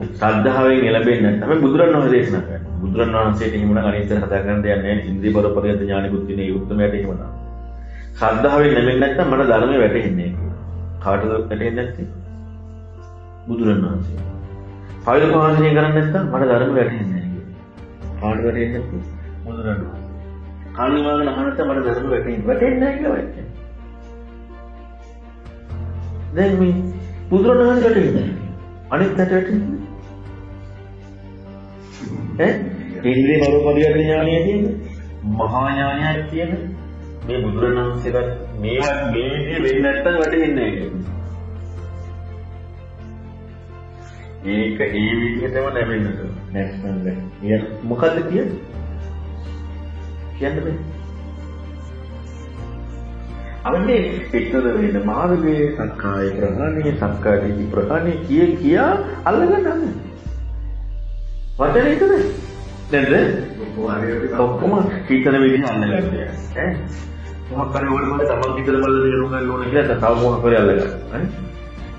ශ්‍රද්ධාවෙන් එළඹෙන්නේ නැත්නම් අපි බුදුරණවහන්සේ දේශනා කරනවා. බුදුරණවහන්සේට එහෙමනම් අනිත් හදා ගන්න දෙයක් නැහැ. ඉන්ද්‍රිය පරපරියත් ඥානිකුත් තියෙන ඒ උත්තරයට එහෙමනම්. ශ්‍රද්ධාවෙන් නැමෙන්නේ නැත්නම් මට ධර්මයේ වැටෙන්නේ නැහැ. කාටද වැටෙන්නේ නැත්තේ? බුදුරණවහන්සේ. පවිත්‍ර පාලනය කරන්නේ නැත්නම් මට ධර්ම වැටෙන්නේ නැහැ. කාටද වැටෙන්නේ නැත්තේ? බුදුරණවහන්සේ. කාලිමාගෙන අහනත් මට ධර්ම වැටෙන්නේ. වැටෙන්නේ නැහැ කියලා වැටෙන්නේ. දැන් මේ බුදුරණවහන්සේ වැටෙන්නේ නැහැ. අනිත් පැට වැටෙන්නේ. ඈ? ඉන්ද්‍රිය මරෝපරියත් ඥානය තියෙන මහා ඥානයක් තියෙන මේ බුදුරණවහන්සේලා මේවා මේ විදිහේ වෙන්නේ නැත්තම් වැටෙන්නේ නැහැ ඒක ඒ විදිහටම නැවෙන්න නැත්නම් බැහැ. මොකද්ද කියන්නේ? කියන්න බෑ. අවන්නේ පිටතද වෙන මාර්ගයේ සංකාය ප්‍රහාණය සංකාදී ප්‍රහාණය කිය කියා අල්ලගන්න අන්න. වචනේ ඉතද? නේද? ඔක්කොම හිතන විදිහ අල්ලගන්න. ඈ? මොකක් කරේ ඕන මට තමන් හිතලා බලලා තේරුම් ගන්න ඕන කියලා තව මොකක් කරේ අල්ලගන්න. ඈ?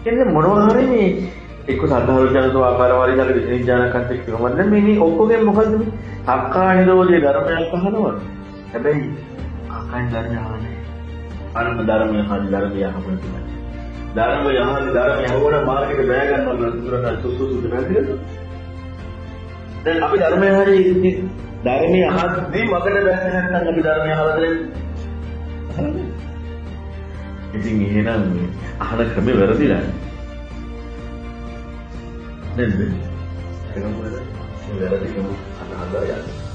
එන්නේ මොනවා හරි මේ එක්ක සද්ධාව ජනතෝ ආකාර වාරි දාලා විසින් ඥානකන්ත කියවමද මේ මේ ඔක්කොගෙන් මොකද්ද මේ? සක්කාය නිරෝධයේ ධර්මයක් අහනවා හැබැයි අකයන් ධර්මය අහන්නේ අරම ධර්මය අහන්නේ ධර්මය අහන්න තමයි ධර්මය අහන්නේ ධර්මය අහවන මාර්ගෙට බෑ ගන්නවා සුසු සුසු නැතිද දැන් අපි ධර්මය හරි ධර්මය අහද්දී මගට බැහැ නැත්නම් අපි ධර්මය අහලා ඉතින් එහෙනම් අහන ක්‍රමේ වැරදිලා නේද? ඒක මොකද? වැරදිකම අහලා යන්නේ.